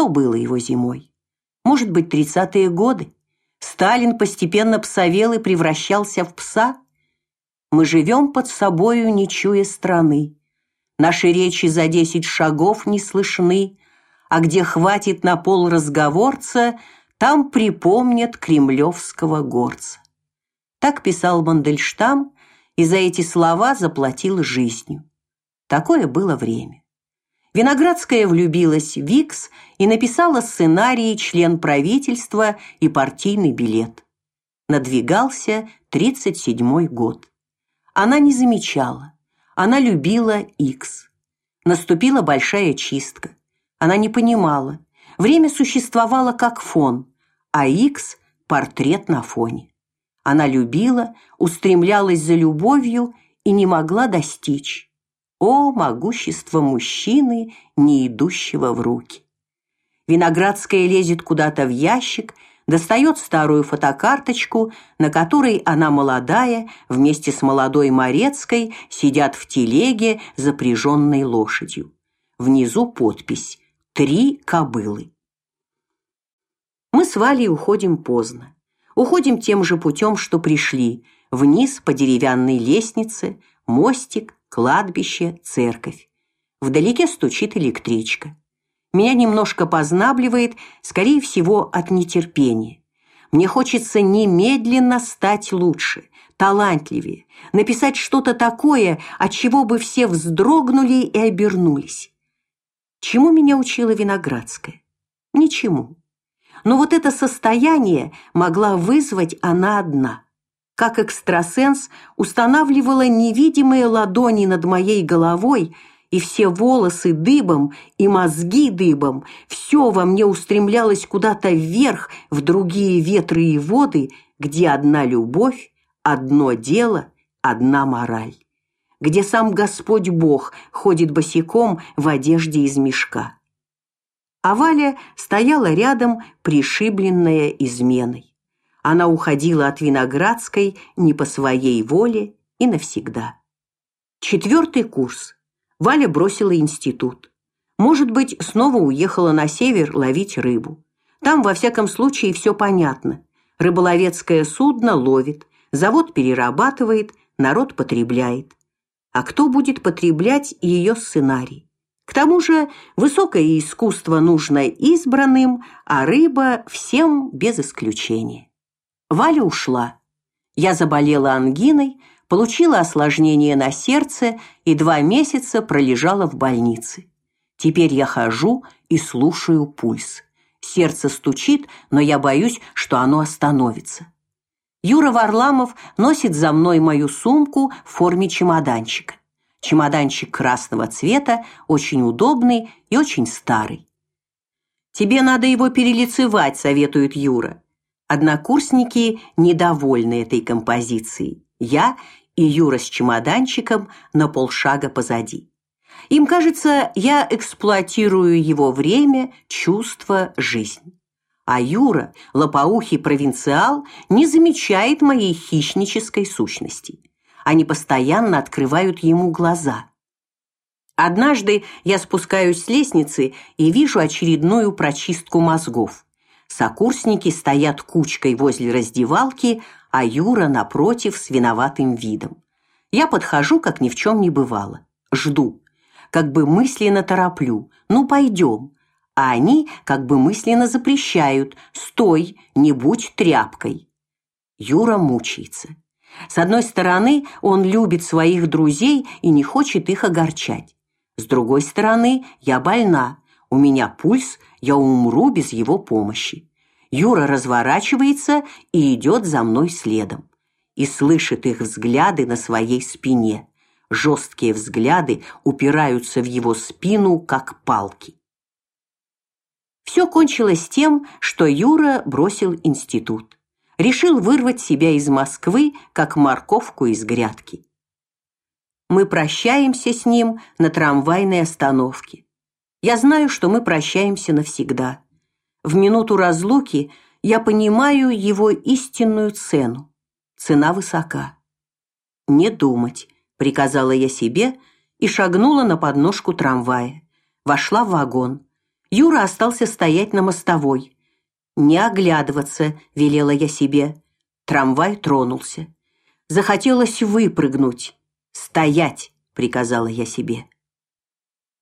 Что было его зимой? Может быть, тридцатые годы? Сталин постепенно псовел и превращался в пса? Мы живем под собою, не чуя страны. Наши речи за десять шагов не слышны, а где хватит на пол разговорца, там припомнят кремлевского горца. Так писал Мандельштам и за эти слова заплатил жизнью. Такое было время. Виноградская влюбилась в Викс и написала сценарий «Член правительства» и партийный билет. Надвигался 37-й год. Она не замечала. Она любила Икс. Наступила большая чистка. Она не понимала. Время существовало как фон, а Икс – портрет на фоне. Она любила, устремлялась за любовью и не могла достичь. О, могущество мужчины, не идущего в руки! Виноградская лезет куда-то в ящик, достает старую фотокарточку, на которой она молодая, вместе с молодой Морецкой сидят в телеге, запряженной лошадью. Внизу подпись «Три кобылы». Мы с Валей уходим поздно. Уходим тем же путем, что пришли, вниз по деревянной лестнице, мостик, кладбище, церковь. Вдалеке стучит электричка. Меня немножко познабливает, скорее всего, от нетерпения. Мне хочется немедленно стать лучше, талантливее, написать что-то такое, от чего бы все вздрогнули и обернулись. Чему меня учила Виноградская? Ничему. Но вот это состояние могла вызвать она одна – как экстрасенс, устанавливала невидимые ладони над моей головой, и все волосы дыбом, и мозги дыбом, все во мне устремлялось куда-то вверх, в другие ветры и воды, где одна любовь, одно дело, одна мораль, где сам Господь Бог ходит босиком в одежде из мешка. А Валя стояла рядом, пришибленная изменой. Она уходила от Виноградской не по своей воле и навсегда. Четвертый курс. Валя бросила институт. Может быть, снова уехала на север ловить рыбу. Там, во всяком случае, все понятно. Рыболовецкое судно ловит, завод перерабатывает, народ потребляет. А кто будет потреблять ее сценарий? К тому же высокое искусство нужно избранным, а рыба всем без исключения. Валя ушла. Я заболела ангиной, получила осложнение на сердце и два месяца пролежала в больнице. Теперь я хожу и слушаю пульс. Сердце стучит, но я боюсь, что оно остановится. Юра Варламов носит за мной мою сумку в форме чемоданчика. Чемоданчик красного цвета, очень удобный и очень старый. Тебе надо его перелицевать, советует Юра. Однокурсники недовольны этой композицией. Я и Юра с чемоданчиком на полшага позади. Им кажется, я эксплуатирую его время, чувства, жизнь. А Юра, лопоухий провинциал, не замечает моей хищнической сущности. Они постоянно открывают ему глаза. Однажды я спускаюсь с лестницы и вижу очередную прочистку мозгов. Сокурсники стоят кучкой возле раздевалки, а Юра напротив с виноватым видом. Я подхожу, как ни в чем не бывало. Жду. Как бы мысленно тороплю. Ну, пойдем. А они как бы мысленно запрещают. Стой, не будь тряпкой. Юра мучается. С одной стороны, он любит своих друзей и не хочет их огорчать. С другой стороны, я больна. У меня пульс, я умру без его помощи. Юра разворачивается и идет за мной следом. И слышит их взгляды на своей спине. Жесткие взгляды упираются в его спину, как палки. Все кончилось тем, что Юра бросил институт. Решил вырвать себя из Москвы, как морковку из грядки. Мы прощаемся с ним на трамвайной остановке. Я знаю, что мы прощаемся навсегда. В минуту разлуки я понимаю его истинную цену. Цена высока. Не думать, приказала я себе и шагнула на подножку трамвая. Вошла в вагон. Юра остался стоять на мостовой. Не оглядываться, велела я себе. Трамвай тронулся. Захотелось выпрыгнуть. Стоять, приказала я себе.